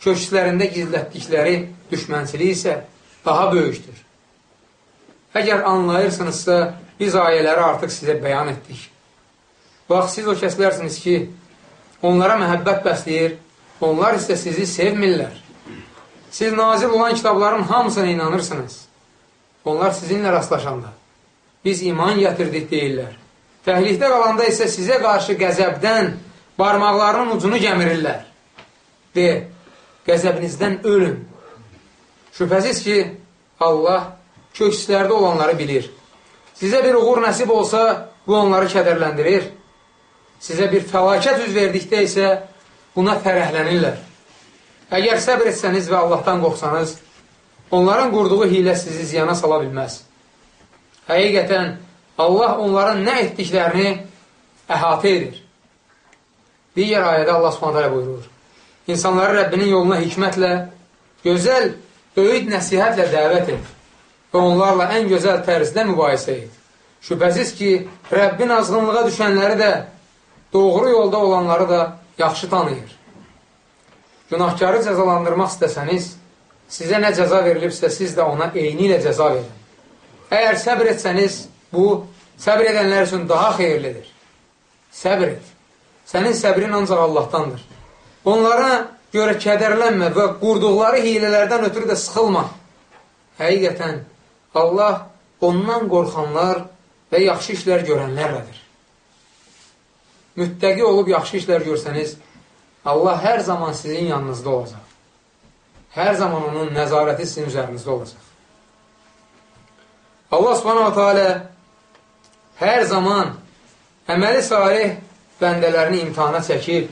Speaker 1: Köşklərində gizlətdikləri düşmənçilik isə daha böyükdür. Əgər anlayırsınızsa, biz ayələri artıq sizə bəyan etdik. Bax, siz o kəslərsiniz ki, onlara məhəbbət bəsləyir, onlar isə sizi sevmirlər. Siz nazil olan kitabların hamısına inanırsınız. Onlar sizinlə rastlaşanda biz iman gətirdik deyirlər. Təhlikdə qalanda isə sizə qarşı qəzəbdən barmaqlarının ucunu gəmirirlər. De, qəzəbinizdən ölün. Şübhəsiz ki, Allah kökslərdə olanları bilir. Sizə bir uğur nəsib olsa, bu onları kədərləndirir. Sizə bir fəlakət üz verdikdə isə buna fərəhlənirlər. Əgər səbr etsəniz və Allahdan qorxsanız, onların qurduğu hilə sizi ziyana sala bilməz. Həqiqətən, Allah onların nə etdiklərini əhatə edir. Digər ayədə Allah subhanətələ buyurur. İnsanları Rəbbinin yoluna hikmətlə, gözəl, öyüd nəsihətlə dəvət et və onlarla ən gözəl tərzdə mübahisə et. Şübhəsiz ki, Rəbbin azğınlığa düşənləri də, doğru yolda olanları da yaxşı tanıyır. Günahkarı cəzalandırmaq istəsəniz, sizə nə cəza verilibsə, siz də ona eyni ilə cəza verin. Əgər səbr etsəniz, bu, səbr edənlər üçün daha xeyirlidir. Səbr et. Sənin səbrin ancaq Allahdandır. Onlara görə kədərlənmə və qurduqları hilələrdən ötürü də sıxılma. Həqiqətən, Allah ondan qorxanlar və yaxşı işlər görənlərlədir. Müttəqi olub yaxşı işlər görsəniz, Allah hər zaman sizin yanınızda olacaq. Hər zaman onun nəzarəti sizin üzərinizdə olacaq. Allah subhanahu teala hər zaman əməli salih bəndələrini imtihana çəkir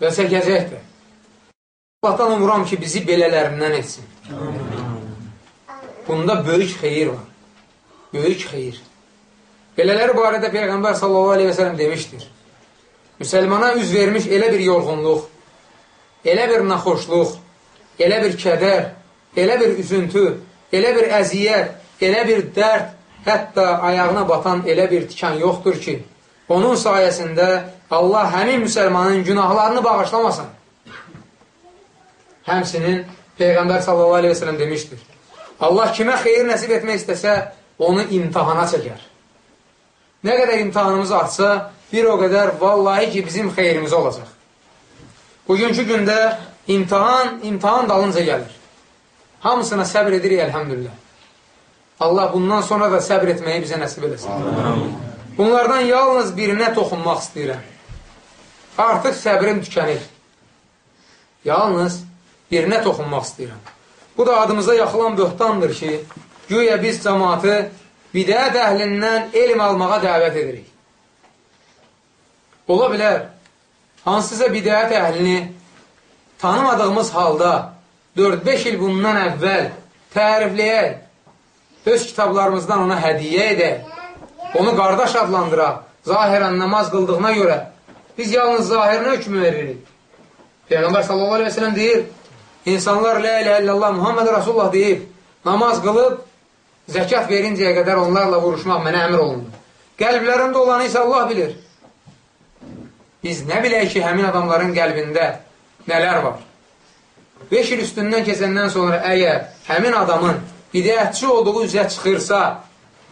Speaker 1: və çəkəcəkdir. Allahdan umuram ki, bizi belələrindən etsin. Bunda böyük xeyir var. Böyük xeyir. Belələri barədə Peyğəmbər sallallahu aleyhi və sələm demişdir müsəlmana üz vermiş elə bir yorğunluq, elə bir naxoşluq, elə bir kədər, elə bir üzüntü, elə bir əziyyət, elə bir dərd, hətta ayağına batan elə bir tikan yoxdur ki, onun sayəsində Allah həmin müsəlmanın günahlarını bağışlamasın. Həmsinin Peyğəmbər sallallahu aleyhi ve sellem demişdir. Allah kimə xeyir nəsib etmək istəsə, onu imtihana çəkər. Nə qədər imtihanımız artsa, bir o qədər vallahi ki, bizim xeyrimizə olacaq. Bugünkü gündə imtihan, imtihan dalınca gəlir. Hamısına səbr edirik, əlhəmdülillah. Allah bundan sonra da səbr etməyi bizə nəsib eləsin. Bunlardan yalnız birinə toxunmaq istəyirəm. Artıq səbrim tükənir. Yalnız birinə toxunmaq istəyirəm. Bu da adımıza yaxılan böhtandır ki, güya biz cəmatı bidət əhlindən elm almağa dəvət edirik. Ola bilər, hansısa bidəyət əhlini tanımadığımız halda 4-5 il bundan əvvəl tərifləyək, öz kitablarımızdan ona hədiyə edək, onu qardaş adlandıraq, zahirən namaz qıldığına görə biz yalnız zahirinə hökmü veririk. Peyğəmbər sallallahu aleyhi ve sellem deyir, insanlar la ilə illallah Muhammed Rasulullah deyib, namaz qılıb, zəkat verincəyə qədər onlarla vuruşmaq mənə əmr olundu. Qəlblərində olanı isə Allah bilir. Biz nə bilək ki, həmin adamların qəlbində nələr var? 5 il üstündən keçəndən sonra əgər həmin adamın bidəyətçi olduğu üzə çıxırsa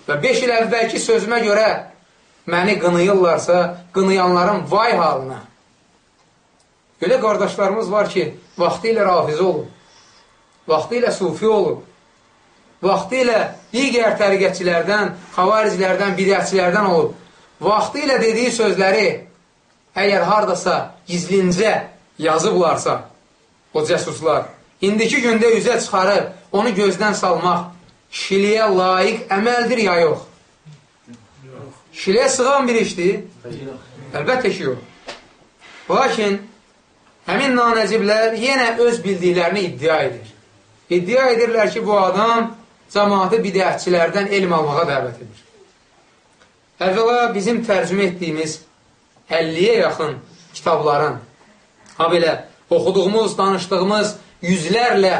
Speaker 1: və 5 il əvvəlki sözümə görə məni qınıyırlarsa, qınıyanların vay halına. Belə qardaşlarımız var ki, vaxtı ilə rafizi olub, vaxtı ilə sufi olub, vaxtı ilə digər təriqətçilərdən, xavaricilərdən, bidətçilərdən olub, vaxtı ilə dediyi sözləri əgər hardasa gizlincə yazıblarsa, o cəsuslar, indiki gündə üzə çıxarıb, onu gözdən salmaq kişiliyə layiq əməldir ya yox? Kişiliyə sığan bir işdir? Əlbəttə ki, yox. Lakin, həmin nanəciblər yenə öz bildiklərini iddia edir. İddia edirlər ki, bu adam cəmaatı bidətçilərdən elm almağa dəvət edir. Əvvəla bizim tərcümə etdiyimiz 50-yə yaxın kitabların, ha belə oxuduğumuz, danışdığımız yüzlərlə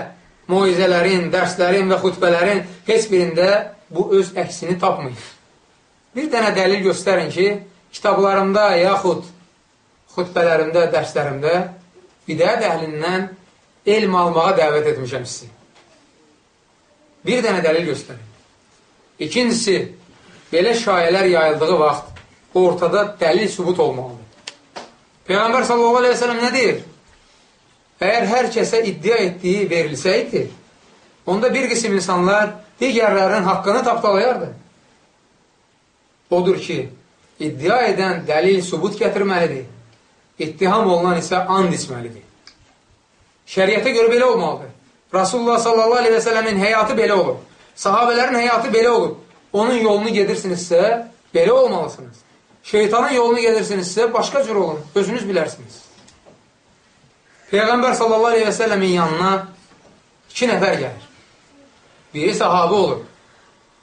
Speaker 1: moizələrin, dərslərin və xütbələrin heç birində bu öz əksini tapmayır. Bir dənə dəlil göstərin ki, kitablarımda yaxud xütbələrimdə, dərslərimdə bidət əhlindən elm almağa dəvət etmişəm sizi. Bir dənə dəlil göstərin. İkincisi, belə şayələr yayıldığı vaxt ortada dəlil sübut olmalıdır. Peyğəmbər sallallahu aleyhi ve sellem nə deyir? Əgər hər kəsə iddia etdiyi verilsəydi, onda bir qism insanlar digərlərinin haqqını tapdalayardı. Odur ki, iddia edən dəlil, subut gətirməlidir. İttiham olunan isə and içməlidir. Şəriətə görə belə olmalıdır. Rasulullah sallallahu aleyhi və sələmin həyatı belə olur. Sahabələrin həyatı belə olur. Onun yolunu gedirsinizsə, belə olmalısınız. Şeytanın yolunu gedirsinizsə, başqa cür olun. Özünüz bilərsiniz. Peyğəmbər sallallahu aleyhi və səlləmin yanına iki nəfər gəlir. Biri sahabı olur.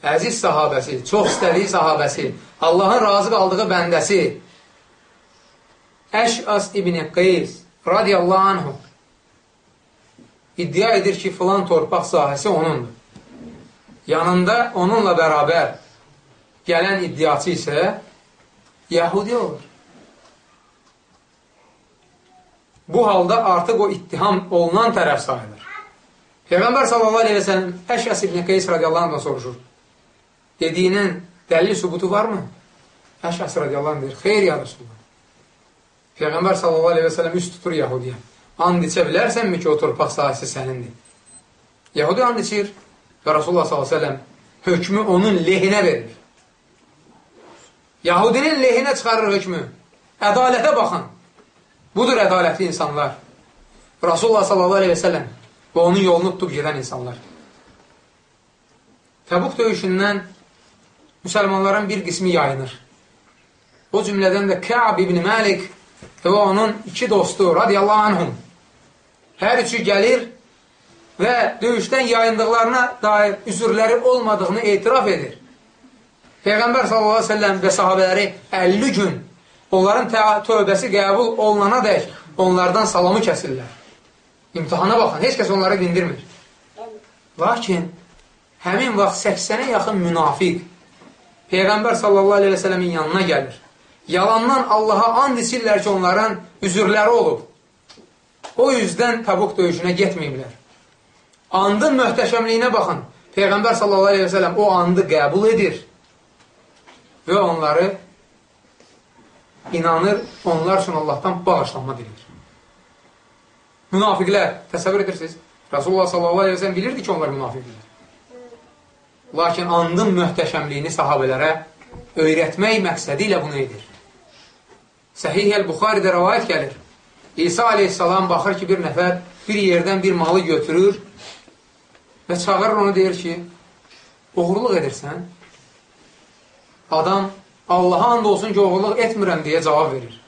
Speaker 1: Əziz sahabəsi, çox istədiyi sahabəsi, Allahın razı qaldığı bəndəsi Əş'as ibn-i Qeys radiyallahu anhu iddia edir ki, filan torpaq sahəsi onundur. Yanında onunla bərabər gələn iddiaçı isə Yahudi olur. Bu halda artıq o ittiham olunan tərəf sayılır. Peyğəmbər sallallahu aleyhi və sələm Əşəs ibn Qeys radiyallahu anhdan soruşur. Dediyinin dəlil sübutu varmı? Əşəs radiyallahu anh deyir, xeyr ya Resulullah. Peyğəmbər sallallahu aleyhi və sələm üst tutur Yahudiyə. And içə bilərsənmi ki, o torpaq sahəsi sənindir? Yahudi and içir və Rasulullah sallallahu aleyhi və sələm hökmü onun lehinə verir. Yahudinin lehinə çıxarır hökmü. Ədalətə baxın. Budur ədalətli insanlar. Rasulullah sallallahu aleyhi və səlləm və onun yolunu tutub gedən insanlar. Təbuq döyüşündən müsəlmanların bir qismi yayınır. O cümlədən də Kəab ibn Məlik və onun iki dostu radiyallahu anhum hər üçü gəlir və döyüşdən yayındıqlarına dair üzürləri olmadığını etiraf edir. Peyğəmbər aleyhi və sahabələri 50 gün onların tövbəsi qəbul olunana dək onlardan salamı kəsirlər. İmtihana baxın, heç kəs onlara dindirmir. Lakin həmin vaxt 80-ə yaxın münafiq Peyğəmbər sələmin yanına gəlir. Yalandan Allaha and içirlər ki, onların üzürləri olub. O yüzdən Təbuq döyüşünə getməyiblər. Andın möhtəşəmliyinə baxın. Peyğəmbər sələm o andı qəbul edir və onları inanır, onlar üçün Allahdan bağışlanma dilir. Münafiqlər, təsəvvür edirsiniz? Rasulullah sallallahu aleyhi ve sellem bilirdi ki, onlar münafiqlər. Lakin andın möhtəşəmliyini sahabələrə öyrətmək məqsədi ilə bunu edir. Səhih el-Buxaridə rəvayət gəlir. İsa aleyhissalam baxır ki, bir nəfər bir yerdən bir malı götürür və çağırır onu deyir ki, oğurluq edirsən. Adam Allaha and olsun ki, oğurluq etmirəm deyə cavab verir.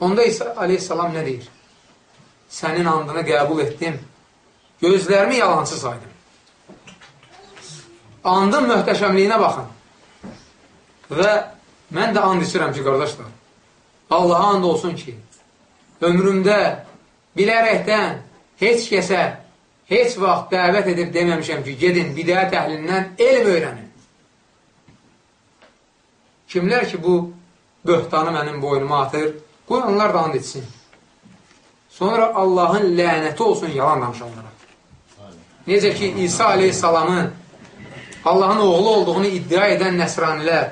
Speaker 1: Onda İsa aleyhissalam nə deyir? Sənin andını qəbul etdim. Gözlərimi yalancı saydım. Andın möhtəşəmliyinə baxın. Və mən də and içirəm ki, qardaşlar, Allaha and olsun ki, ömrümdə bilərəkdən heç kəsə heç vaxt dəvət edib deməmişəm ki, gedin bidət əhlindən elm öyrənin. Kimlər ki, bu böhtanı mənim boynuma atır, qoy onlar da and etsin. Sonra Allahın lənəti olsun yalan danışanlara. Necə ki, İsa aleyhissalamın Allahın oğlu olduğunu iddia edən nəsranilər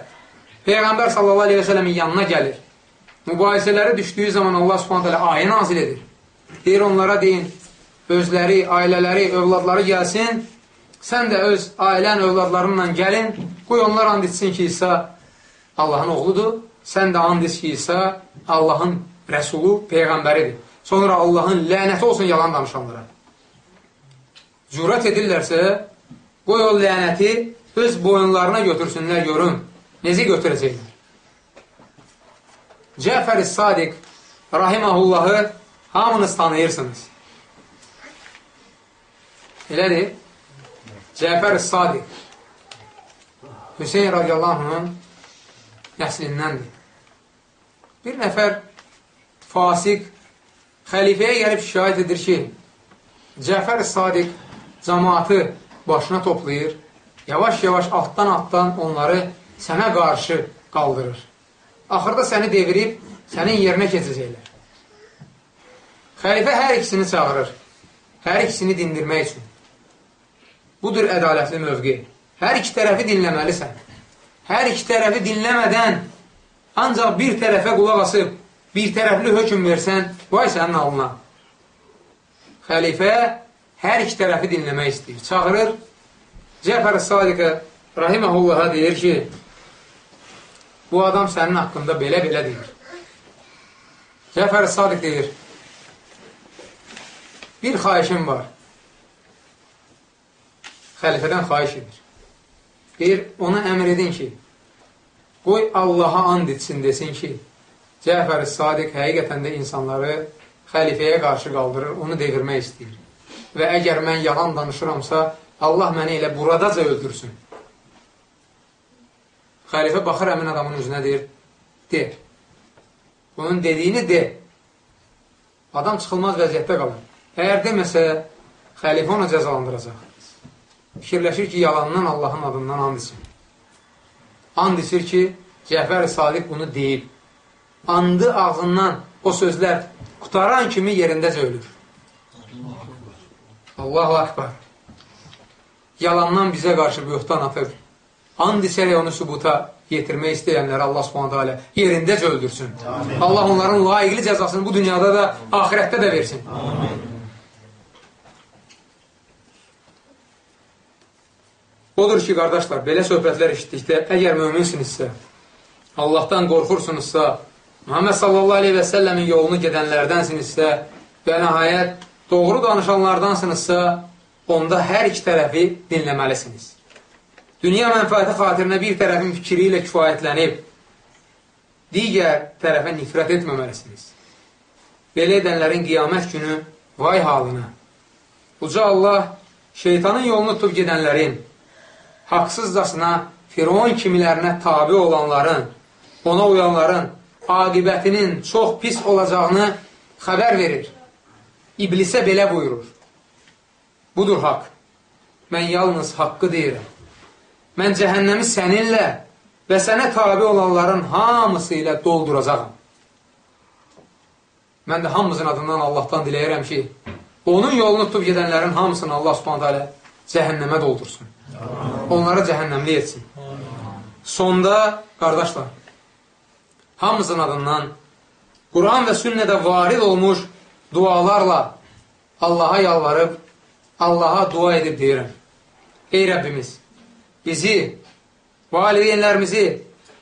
Speaker 1: Peyğəmbər sallallahu aleyhi və sələmin yanına gəlir. Mübahisələri düşdüyü zaman Allah subhanət hələ ayə nazil edir. Deyir onlara deyin, özləri, ailələri, övladları gəlsin, sən də öz ailən, övladlarınla gəlin, qoy onlar and etsin ki, İsa Allahın oğludur, sən də and iç ki, İsa Allahın rəsulu, peyğəmbəridir. Sonra Allahın lənəti olsun yalan danışanlara. Cürət edirlərsə, qoy o lənəti öz boyunlarına götürsünlər, görün. Necə götürəcəklər? Cəfər-i Sadiq rahiməhullahı hamınız tanıyırsınız. Elədir? Cəfər-i Sadiq Hüseyin radiyallahu nəslindəndir. Bir nəfər fasik xəlifəyə gəlib şikayət edir ki, Cəfər-i Sadiq cəmaatı başına toplayır, yavaş-yavaş altdan-altdan onları sənə qarşı qaldırır. Axırda səni devirib, sənin yerinə keçəcəklər. Xəlifə hər ikisini çağırır, hər ikisini dindirmək üçün. Budur ədalətli mövqi. Hər iki tərəfi dinləməlisən. Hər iki tərəfi dinləmədən ancaq bir tərəfə qulaq asıb, bir tərəfli hökum versən, vay sənin alına. Xəlifə hər iki tərəfi dinləmək istəyir. Çağırır, Cəfər Sadiqə Rahiməhullaha deyir ki, bu adam sənin haqqında belə-belə deyir. Cəfər Sadiq deyir, bir xayişim var. Xəlifədən xayiş edir. Deyir, ona əmr edin ki, qoy Allaha and etsin desin ki, Cəfər Sadiq həqiqətən də insanları xəlifəyə qarşı qaldırır, onu devirmək istəyir. Və əgər mən yalan danışıramsa, Allah məni elə buradaca öldürsün. Xəlifə baxır əmin adamın üzünə deyir, de. Bunun dediyini de. Adam çıxılmaz vəziyyətdə qalır. Əgər deməsə, xəlifə onu cəzalandıracaq. Fikirləşir ki, yalandan Allahın adından and içsin. And içir ki, Cəfər Sadiq bunu deyib. Andı ağzından o sözlər qutaran kimi yerindəcə ölür. Allahu Akbar yalandan bizə qarşı böhtan atır. And içərək onu sübuta yetirmək istəyənləri Allah subhanətə alə yerindəcə öldürsün. Amin. Allah onların layiqli cəzasını bu dünyada da, ahirətdə də versin. Amin. Odur ki, qardaşlar, belə söhbətlər işitdikdə, əgər möminsinizsə, Allahdan qorxursunuzsa, Muhammed sallallahu aleyhi və səlləmin yolunu gedənlərdənsinizsə və nəhayət doğru danışanlardansınızsa, onda hər iki tərəfi dinləməlisiniz. Dünya mənfəəti xatirinə bir tərəfin fikri ilə kifayətlənib, digər tərəfə nifrət etməməlisiniz. Belə edənlərin qiyamət günü vay halına. Uca Allah şeytanın yolunu tutub gedənlərin, haqsızcasına Firon kimilərinə tabi olanların, ona uyanların aqibətinin çox pis olacağını xəbər verir. İblisə belə buyurur. Budur haqq. Mən yalnız haqqı deyirəm. Mən cəhənnəmi səninlə və sənə tabi olanların hamısı ilə dolduracaqam. Mən də hamımızın adından Allahdan diləyirəm ki, onun yolunu tutub gedənlərin hamısını Allah subhanətə alə cəhənnəmə doldursun. Onları cəhənnəmli etsin. Sonda, qardaşlar, hamımızın adından Quran və sünnədə varid olmuş dualarla Allaha yalvarıb Allaha dua edib deyirəm. Ey Rəbbimiz, bizi, valideynlərimizi,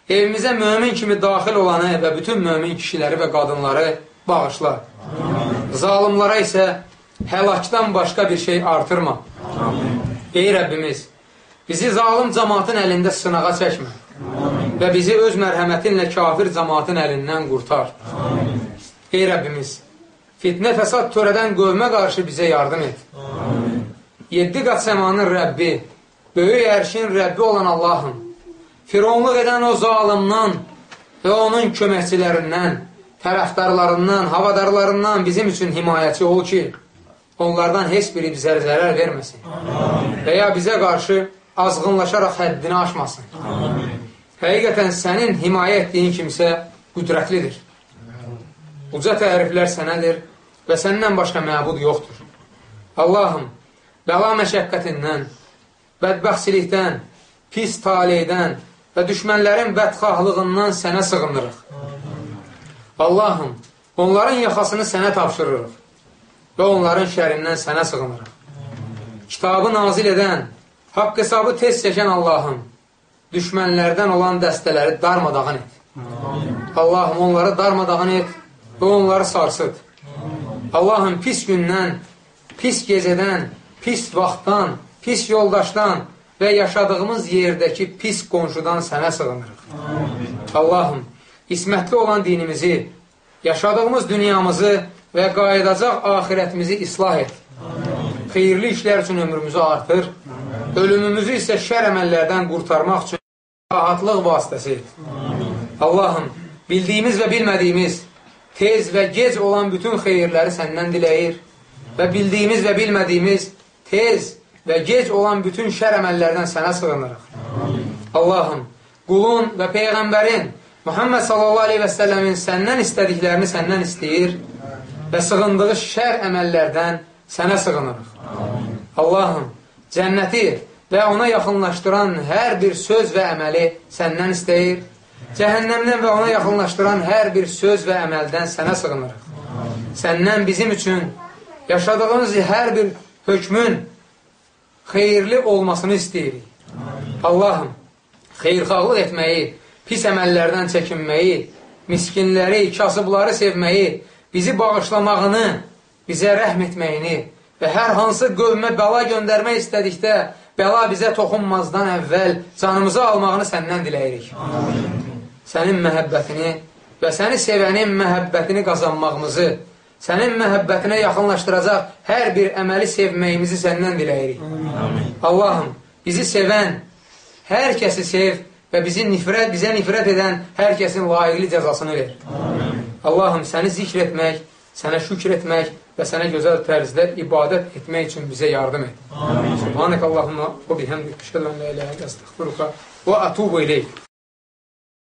Speaker 1: evimizə mömin kimi daxil olanı və bütün mömin kişiləri və qadınları bağışla. Amin. Zalimlara isə həlakdan başqa bir şey artırma. Amin. Ey Rəbbimiz, bizi zalim cəmatın əlində sınağa çəkmə Amin. və bizi öz mərhəmətinlə kafir cəmatın əlindən qurtar. Amin. Ey Rəbbimiz, fitnə fəsad törədən qövmə qarşı bizə yardım et. Amin. Yeddi qat səmanın Rəbbi, böyük ərşin Rəbbi olan Allahım, fironluq edən o zalimdan və onun köməkçilərindən, tərəfdarlarından, havadarlarından bizim üçün himayəçi ol ki, onlardan heç biri bizə zərər verməsin Amin. və ya bizə qarşı azğınlaşaraq həddini aşmasın. Amin. Həqiqətən sənin himayə etdiyin kimsə qüdrətlidir. Uca təriflər sənədir və səndən başqa məbud yoxdur. Allahım, bəla məşəqqətindən, bədbəxtçilikdən, pis taleydən və düşmənlərin bədxahlığından sənə sığınırıq. Allahım, onların yaxasını sənə tapşırırıq və onların şərindən sənə sığınırıq. Kitabı nazil edən, haqq hesabı tez çəkən Allahım, düşmənlərdən olan dəstələri darmadağın et. Allahım, onları darmadağın et və onları sarsıd. Allahım, pis gündən, pis gecədən, pis vaxtdan, pis yoldaşdan və yaşadığımız yerdəki pis qonşudan sənə sığınırıq. Amin. Allahım, ismətli olan dinimizi, yaşadığımız dünyamızı və qayıdacaq ahirətimizi islah et. Xeyirli işlər üçün ömrümüzü artır. Ölümümüzü isə şər əməllərdən qurtarmaq üçün rahatlıq vasitəsi. Allahım, bildiyimiz və bilmədiyimiz, tez və gec olan bütün xeyirləri səndən diləyir və bildiyimiz və bilmədiyimiz, tez və gec olan bütün şər əməllərdən sənə sığınırıq. Allahım, qulun və Peyğəmbərin Muhammed sallallahu aleyhi və səlləmin səndən istədiklərini səndən istəyir və sığındığı şər əməllərdən sənə sığınırıq. Allahım, cənnəti və ona yaxınlaşdıran hər bir söz və əməli səndən istəyir. Cəhənnəmdən və ona yaxınlaşdıran hər bir söz və əməldən sənə sığınırıq. Səndən bizim üçün yaşadığımız hər bir hökmün xeyirli olmasını istəyirik. Allahım, xeyrxalıq etməyi, pis əməllərdən çəkinməyi, miskinləri, kasıbları sevməyi, bizi bağışlamağını, bizə rəhm etməyini və hər hansı qövmə bəla göndərmək istədikdə bəla bizə toxunmazdan əvvəl canımızı almağını səndən diləyirik. Amin. Sənin məhəbbətini və səni sevənin məhəbbətini qazanmağımızı, sənin məhəbbətinə yaxınlaşdıracaq hər bir əməli sevməyimizi səndən diləyirik. Allahım, bizi sevən, hər kəsi sev və bizi nifrət, bizə nifrət edən hər kəsin layiqli cəzasını ver. Amin. Allahım, səni zikr etmək, sənə şükr etmək və sənə gözəl tərzdə ibadət etmək üçün bizə yardım et. Amin. Subhanək Allahumma və bihəmdik, şəllən lə ilə əstəxfiruka və ətubu iləyik.